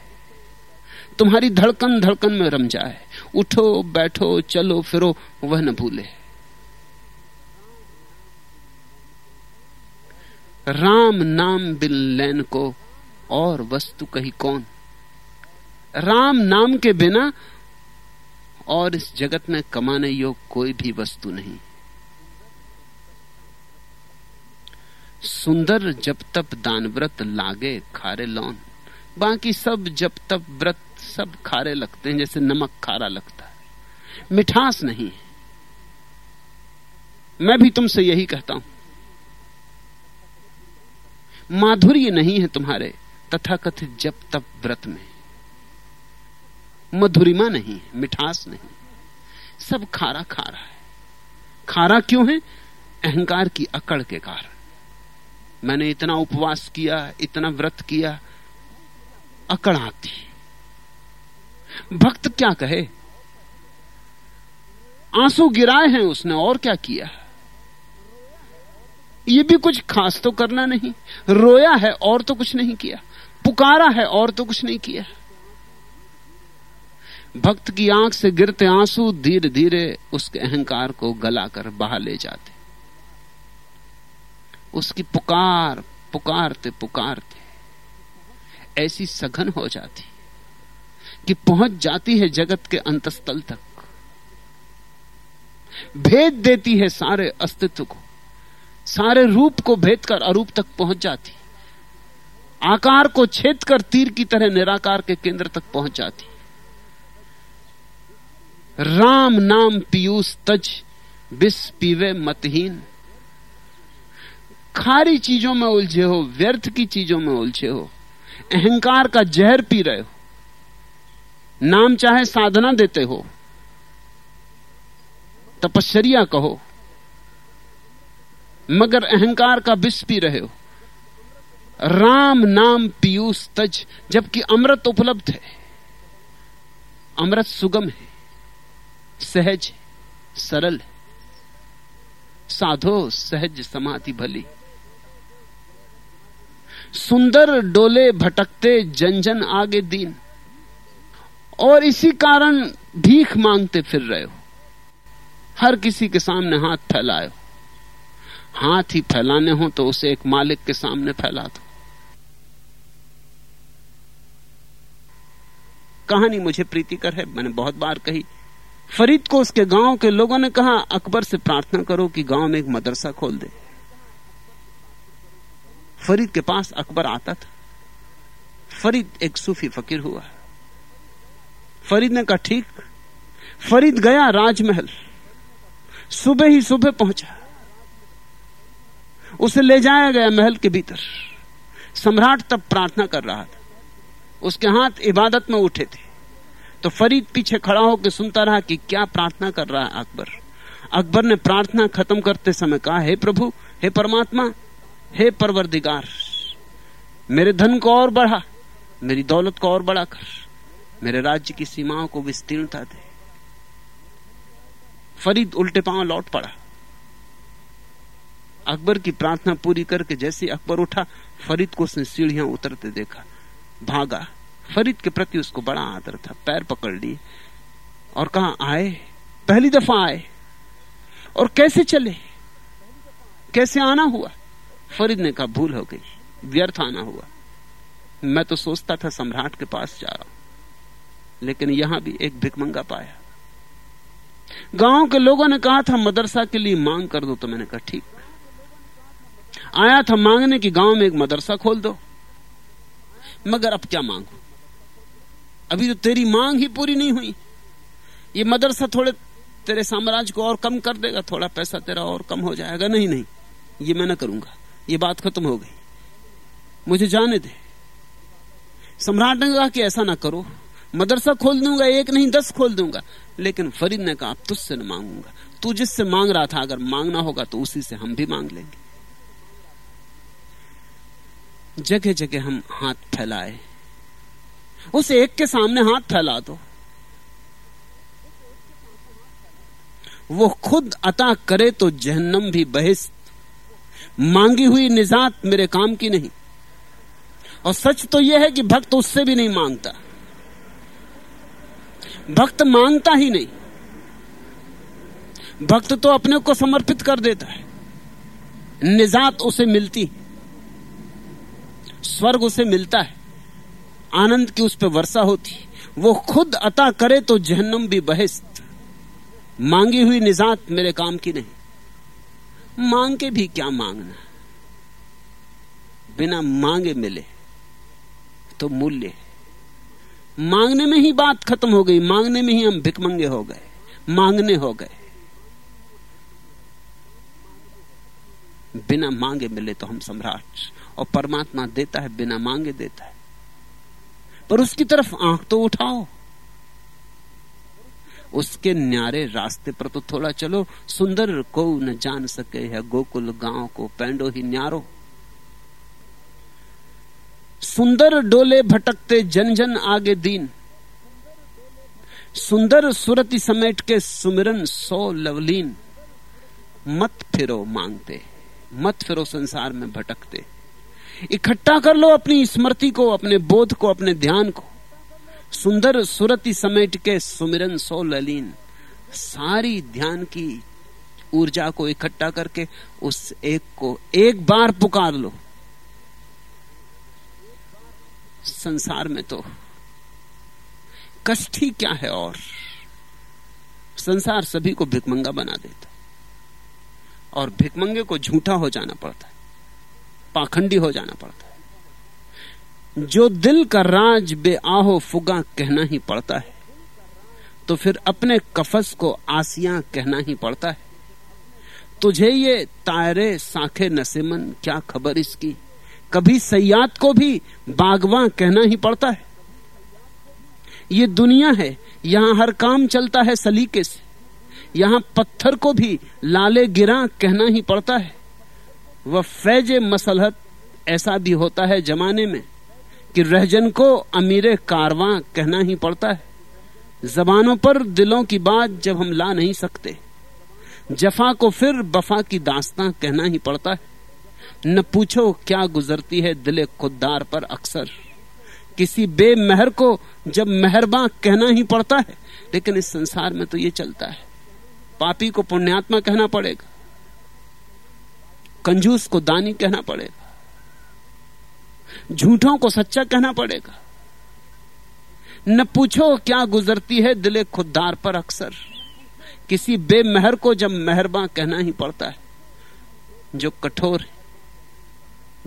तुम्हारी धड़कन धड़कन में रम जाए। उठो, बैठो, चलो, फिरो, वह न भूले। राम नाम बिल लैन को और वस्तु कही कौन? राम नाम के बिना और इस जगत में कमाने योग कोई भी वस्तु नहीं। सुंदर जब तप दान व्रत लागे खारे लौन, बाकी सब जब तप व्रत सब खारे लगते हैं, जैसे नमक खारा लगता है। मिठास नहीं है। मैं भी तुमसे यही कहता हूँ। माधुर्य नहीं है तुम्हारे, तथाकथित जब तप व्रत में। मधुरिमा नहीं है, मिठास नहीं सब खारा खारा है। खारा क्यों है? अहंकार की अकड़ के कारण। मैंने इतना उपवास किया, इतना व्रत किया, अकड़ आती भक्त क्या कहे? आँसू गिराए हैं उसने, और क्या किया? ये भी कुछ खास तो करना नहीं। रोया है और तो कुछ नहीं किया। पुकारा है और तो कुछ नहीं किया। भक्त की आँख से गिरते आँसू धीरे धीरे उसके अहंकार को गलाकर बहा ले जाते। उसकी पुकार पुकारते पुकारते ऐसी सघन हो जाती। कि पहुँच जाती है जगत के अंतस्थल तक। भेद देती है सारे अस्तित्व को। सारे रूप को भेद कर अरूप तक पहुँच जाती। आकार को छेद कर तीर की तरह निराकार के केंद्र तक पहुँच जाती। राम नाम पीयूष तज, बिस पीवे मतहीन। खारी चीज़ों में उलझे हो, व्यर्थ की चीज़ों में उलझे हो, अहंकार का जहर पी रहे हो। नाम चाहे साधना देते हो, तपश्चर्या कहो, मगर अहंकार का विष पी रहे हो। राम नाम पीयूष तज, जबकि अमृत उपलब्ध है। अमृत सुगम है, सहज सरल है। साधो, सहज, समाधि भली। सुंदर डोले भटकते, जन जन आगे दीन। और इसी कारण भीख मांगते फिर रहे हो। हर किसी के सामने हाथ फैलाए हो। हाथ ही फैलाने हो तो उसे एक मालिक के सामने फैला दो। कहानी मुझे प्रीतिकर है, मैंने बहुत बार कही। फरीद को उसके गाँव के लोगों ने कहा, अकबर से प्रार्थना करो कि गाँव में एक मदरसा खोल दे। फरीद के पास अकबर आता था। फरीद एक सूफी फकीर हुआ। फरीद ने कहा, ठीक फरीद गया राजमहल। सुबह ही सुबह पहुँचा। उसे ले जाया गया महल के भीतर। सम्राट तब प्रार्थना कर रहा था। उसके हाथ इबादत में उठे थे। तो फरीद पीछे खड़ा होकर सुनता रहा कि क्या प्रार्थना कर रहा है अकबर। अकबर ने प्रार्थना खत्म करते समय कहा, हे प्रभु, हे परमात्मा, हे परवरदिगार, मेरे धन को और बढ़ा, मेरी दौलत को और बढ़ा कर। मेरे राज्य की सीमाओं को विस्तीर्णता दे फरीद उल्टे पाँव लौट पड़ा। अकबर की प्रार्थना पूरी करके जैसे अकबर उठा, फरीद को उसने सीढ़ियाँ उतरते देखा। भागा। फरीद के प्रति उसको बड़ा आदर था। पैर पकड़ लिए और कहा, आए। पहली दफ़ा आए। और कैसे चले? कैसे आना हुआ? फरीद ने कहा, भूल हो गई। व्यर्थ आना हुआ। मैं तो सोचता था सम्राट के पास जा रहा हूँ। लेकिन यहाँ भी एक भिकमंगा पाया। गाँव के लोगों ने कहा था, मदरसा के लिए मांग कर दो तो मैंने कहा, ठीक। आया था मांगने की गाँव में एक मदरसा खोल दो। मगर अब क्या मांगू? अभी तो तेरी मांग ही पूरी नहीं हुई। ये मदरसा थोड़े तेरे साम्राज्य को और कम कर देगा, थोड़ा पैसा तेरा और कम हो जाएगा। नहीं नहीं, ये मैं ना करूँगा। ये बात खत्म हो गई। मुझे जाने दे। सम्राट ने कहा कि ऐसा ना करो। मदरसा खोल दूँगा, एक नहीं, दस खोल दूँगा। लेकिन फरीद ने कहा तुझसे न मांगूँगा। तू जिससे मांग रहा था, अगर मांगना होगा तो उसी से हम भी मांग लेंगे। जगह जगह हम हाथ फैलाए। उस एक के सामने हाथ फैला दो। वो खुद अता करे तो जहन्नम भी बहिस्त। मांगी हुई निजात मेरे काम की नहीं। और सच तो यह है कि भक्त उससे भी नहीं माँगता। भक्त माँगता ही नहीं। भक्त तो अपने को समर्पित कर देता है। निजात उसे मिलती स्वर्ग उसे मिलता है। आनंद की उस पर वर्षा होती वो खुद अता करे तो जहन्नम भी बहिस्त। मांगी हुई निजात मेरे काम की नहीं। मांग के भी क्या मांगना? बिना मांगे मिले तो मूल्य मांगने में ही बात खत्म हो गई, मांगने में ही हम भिकमंगे हो गए, मांगने हो गए। बिना मांगे मिले तो हम सम्राट, और परमात्मा देता है, बिना मांगे देता है। पर उसकी तरफ़ आँख तो उठाओ। उसके न्यारे रास्ते पर तो थोड़ा चलो, सुंदर को न जान सके है, गोकुल गाँव को, पैंडो ही न्यारो। सुंदर डोले भटकते जन जन आगे दीन। सुंदर सुरति समेट के सुमिरन सो लवलीन। मत फिरो मांगते, मत फिरो संसार में भटकते। इकट्ठा कर लो अपनी स्मृति को, अपने बोध को, अपने ध्यान को। सुंदर सुरति समेट के सुमिरन सो ललीन। सारी ध्यान की ऊर्जा को इकट्ठा करके उस एक को एक बार पुकार लो। संसार में तो। कष्ट ही क्या है और? संसार सभी को भिकमंगा बना देता और भिकमंगे को झूठा हो जाना पड़ता है। पाखंडी हो जाना पड़ता है। जो दिल का राज बे आहो फुगा कहना ही पड़ता है तो फिर अपने कफस को आसिया कहना ही पड़ता है। तुझे ये तायरे साखे नसेमन, क्या खबर इसकी? कभी सयाद को भी बागवा कहना ही पड़ता है। ये दुनिया है, यहाँ हर काम चलता है सलीके से। यहाँ पत्थर को भी लाले गिरा कहना ही पड़ता है। वह फैज मसलहत ऐसा भी होता है जमाने में कि रहजन को अमीर कारवां कहना ही पड़ता है। जबानों पर दिलों की बात जब हम ला नहीं सकते, जफा को फिर बफा की दास्तां कहना ही पड़ता है। न पूछो क्या गुजरती है दिले खुददार पर अक्सर। किसी बेमहर को जब मेहरबा कहना ही पड़ता है, लेकिन इस संसार में तो ये चलता है। पापी को पुण्यात्मा कहना पड़ेगा, कंजूस को दानी कहना पड़ेगा, झूठों को सच्चा कहना पड़ेगा। न पूछो क्या गुजरती है दिले खुददार पर अक्सर। किसी बेमहर को जब मेहरबा कहना ही पड़ता है, जो कठोर है।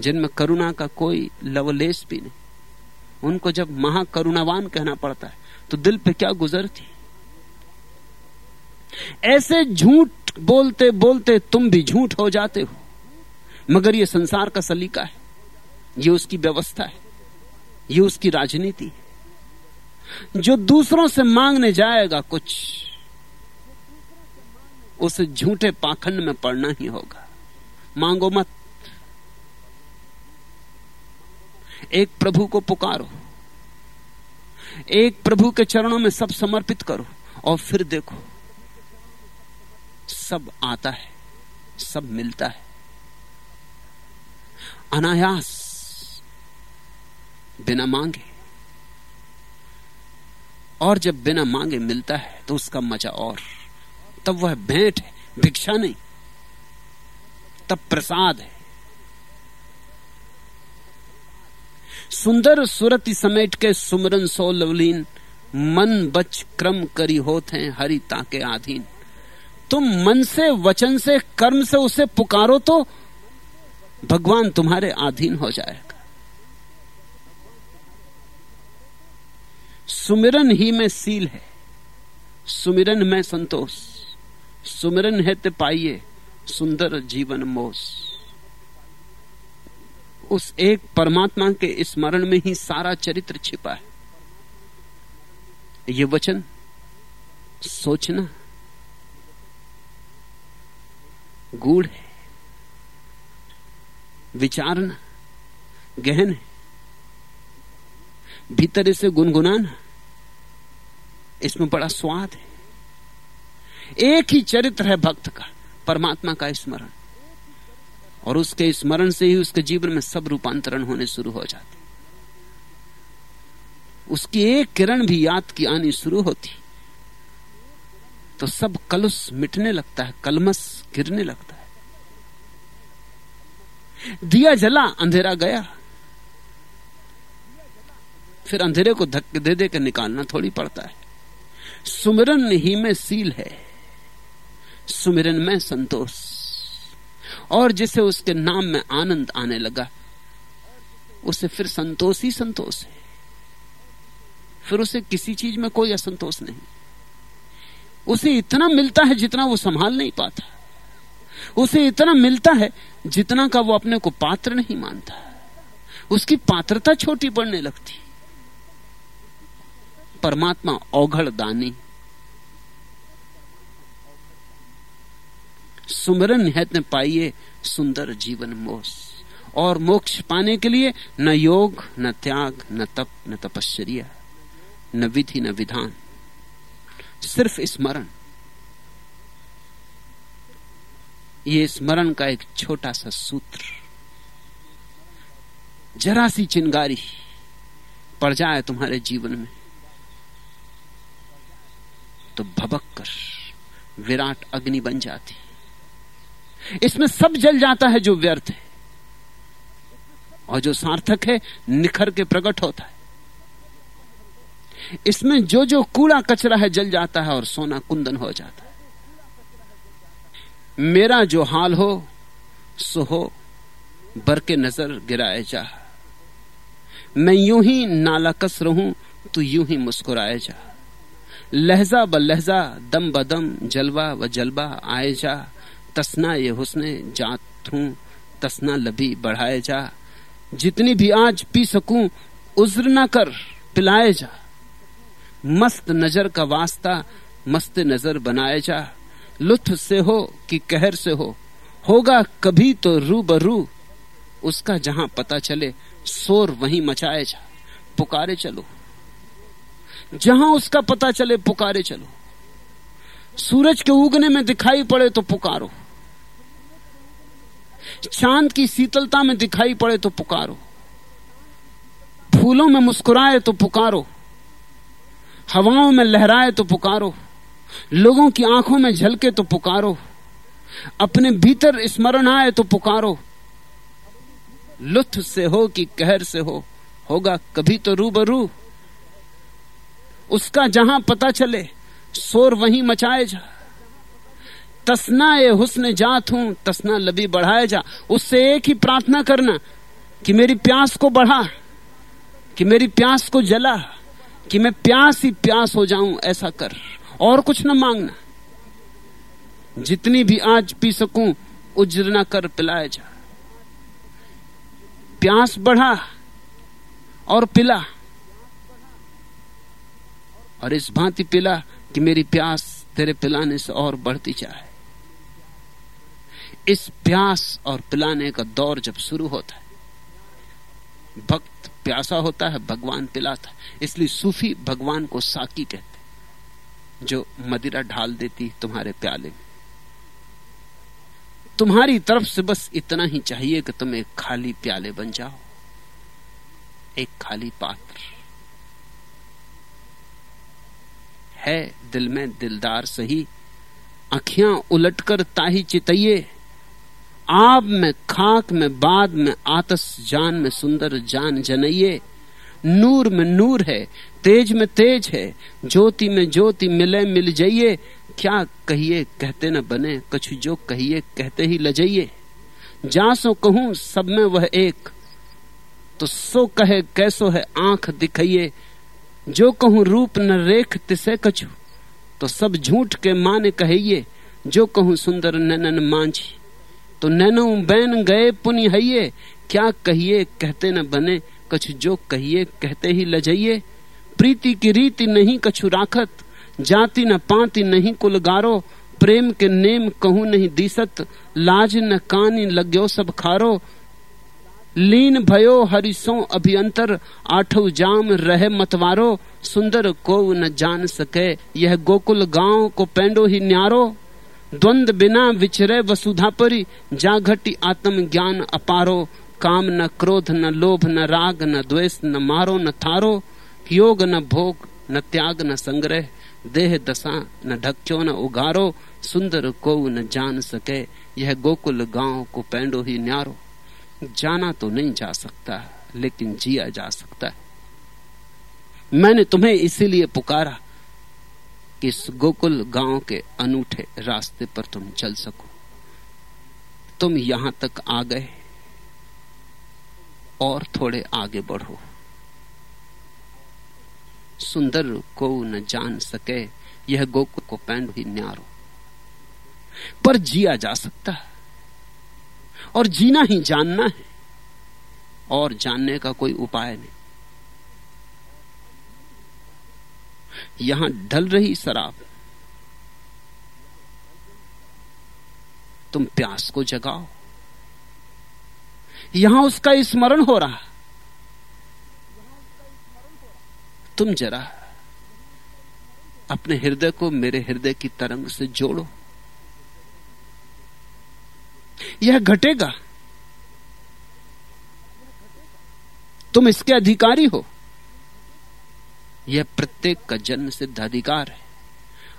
जिनमें करुणा का कोई लवलेश भी नहीं। उनको जब महाकरुणावान कहना पड़ता है तो दिल पे क्या गुजरती? ऐसे झूठ बोलते बोलते तुम भी झूठ हो जाते हो। मगर ये संसार का सलीका है। ये उसकी व्यवस्था है। ये उसकी राजनीति है। जो दूसरों से मांगने जाएगा कुछ, उसे झूठे पाखंड में पड़ना ही होगा। मांगो मत। एक प्रभु को पुकारो। एक प्रभु के चरणों में सब समर्पित करो और फिर देखो। सब आता है, सब मिलता है। अनायास बिना मांगे। और जब बिना मांगे मिलता है तो उसका मज़ा और। तब वह भेंट है भिक्षा नहीं। तब प्रसाद है। सुंदर सुरति समेट के सुमरन सो लवलीन, मन बच क्रम करी होते हैं हरि ताके आधीन। तुम मन से, वचन से, कर्म से उसे पुकारो तो भगवान तुम्हारे आधीन हो जाएगा। सुमिरन ही में सील है, सुमिरन में संतोष, सुमिरन है ते पाइये सुंदर जीवन मोस। उस एक परमात्मा के स्मरण में ही सारा चरित्र छिपा है। ये वचन सोचना गूढ़ है। विचारना गहन है। भीतर इसे गुनगुनाना, इसमें बड़ा स्वाद है। एक ही चरित्र है भक्त का, परमात्मा का स्मरण। और उसके स्मरण से ही उसके जीवन में सब रूपांतरण होने शुरू हो जाते। उसकी एक किरण भी याद की आनी शुरू होती। तो सब कलुस मिटने लगता है, कलमस गिरने लगता है। दिया जला, अंधेरा गया। फिर अंधेरे को धक्के दे दे के निकालना थोड़ी पड़ता है। सुमिरन ही में सील है। सुमिरन में संतोष। और जिसे उसके नाम में आनंद आने लगा उसे फिर संतोष ही संतोष है। फिर उसे किसी चीज़ में कोई असंतोष नहीं। उसे इतना मिलता है जितना वो संभाल नहीं पाता। उसे इतना मिलता है जितना का वो अपने को पात्र नहीं मानता। उसकी पात्रता छोटी पड़ने लगती। परमात्मा औघड़ दानी। सुमरन है पाइए सुंदर जीवन मोस। और मोक्ष पाने के लिए न योग, न त्याग, न तप, न तपश्चर्या, न विधि, न विधान। सिर्फ़ स्मरण। ये स्मरण का एक छोटा सा सूत्र। जरा सी चिंगारी पड़ जाए तुम्हारे जीवन में तो भबक कर विराट अग्नि बन जाती। इसमें सब जल जाता है जो व्यर्थ है और जो सार्थक है, निखर के प्रकट होता है। इसमें जो जो कूड़ा कचरा है, जल जाता है और सोना कुंदन हो जाता है। मेरा जो हाल हो, सो हो, बर के नज़र गिराए जा। मैं यूँ ही नाला कस रहूँ तो यूँ ही मुस्कुराए जा। लहजा ब लहजा, दम बदम जलवा व जलवा आए जा। तसना ये हुसने जात हूँ, तसना लभी बढ़ाए जा। जितनी भी आज पी सकूँ, उज्र ना कर, पिलाए जा। मस्त नज़र का वास्ता, मस्त नज़र बनाए जा। लुत्फ से हो कि कहर से हो, होगा कभी तो रू बरू उसका जहाँ पता चले, शोर वहीं मचाए जा। पुकारे चलो। जहाँ उसका पता चले, पुकारे चलो। सूरज के उगने में दिखाई पड़े तो पुकारो। चाँद की शीतलता में दिखाई पड़े तो पुकारो। फूलों में मुस्कुराए तो पुकारो। हवाओं में लहराए तो पुकारो। लोगों की आँखों में झलके तो पुकारो। अपने भीतर स्मरण आए तो पुकारो। लुत्फ से हो कि कहर से हो, होगा कभी तो रूबरू। उसका जहाँ पता चले, शोर वहीं मचाए जा। तसना ये हुस्न जात हूँ, तसना लबी बढ़ाए जा। उससे एक ही प्रार्थना करना कि मेरी प्यास को बढ़ा, कि मेरी प्यास को जला, कि मैं प्यास ही प्यास हो जाऊँ, ऐसा कर। और कुछ ना मांगना। जितनी भी आज पी सकूँ उजरना कर पिलाए जा। प्यास बढ़ा और पिला। और इस भांति पिला कि मेरी प्यास तेरे पिलाने से और बढ़ती जाए। इस प्यास और पिलाने का दौर जब शुरू होता है, भक्त प्यासा होता है, भगवान पिलाता है। इसलिए सूफी भगवान को साकी कहते जो मदिरा ढाल देती तुम्हारे प्याले में। तुम्हारी तरफ़ से बस इतना ही चाहिए कि तुम एक खाली प्याले बन जाओ, एक खाली पात्र। है दिल में दिलदार सही अखियाँ उलटकर ताही चितइये आब में, खाक में, बाद में, आतस, जान में, सुंदर, जान जनइये नूर में नूर है, तेज में तेज है, ज्योति में ज्योति, मिले मिल जाइए। क्या कहिए, कहते न बने, कछु जो कहिए, कहते ही लजाइए जा सो कहूँ, सब में वह एक। तो सो कहे, कैसो है आँख दिखाइए। जो कहूँ, रूप न रेख तिसे कछु। तो सब झूठ के माने कहिए। जो कहूँ, सुंदर ननन मांझी। तो नैनो बैन गए पुनि हइये क्या कहिए, कहते न बने, कछु जो कहिए, कहते ही लजाइए। प्रीति की रीति नहीं कछु राखत, जाति न पाति नहीं कुल गारो प्रेम के नेम कहूँ नहीं दिसत, लाज न कानी लग्यो सब खारो। लीन भयो हरिसो अभियंतर आठव जाम रहे मतवारो। सुंदर को न जान सके, यह गोकुल गाँव को पेंडो ही न्यारो। द्वंद बिना विचरे वसुधापरी जा घटी आत्म ज्ञान अपारो। काम न क्रोध, न लोभ, न राग, न द्वेष, न मारो, न थारो। योग न भोग, न त्याग, न संग्रह। देह दशा न ढक्यो न उगारो। सुंदर को न जान सके, यह गोकुल गाँव को पेंडो ही न्यारो। जाना तो नहीं जा सकता, लेकिन जिया जा सकता है। मैंने तुम्हें इसीलिए पुकारा इस गोकुल गाँव के अनूठे रास्ते पर तुम चल सको। तुम यहाँ तक आ गए और थोड़े आगे बढ़ो। सुंदर को न जान सके, यह गोकुल को पैंड भी न्यारो। पर जिया जा सकता है और जीना ही जानना है, और जानने का कोई उपाय नहीं। यहाँ ढल रही शराब। तुम प्यास को जगाओ। यहाँ उसका स्मरण हो रहा। तुम जरा अपने हृदय को मेरे हृदय की तरंग से जोड़ो। यह घटेगा। तुम इसके अधिकारी हो। यह प्रत्येक का जन्म सिद्ध अधिकार है।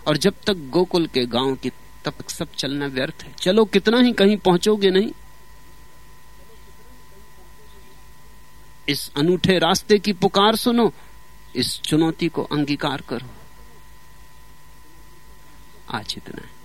और जब तक गोकुल के गाँव की तब तक सब चलना व्यर्थ है। चलो कितना ही कहीं पहुंचोगे नहीं। इस अनूठे रास्ते की पुकार सुनो, इस चुनौती को अंगीकार करो। आज इतना है।